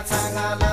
Katangala.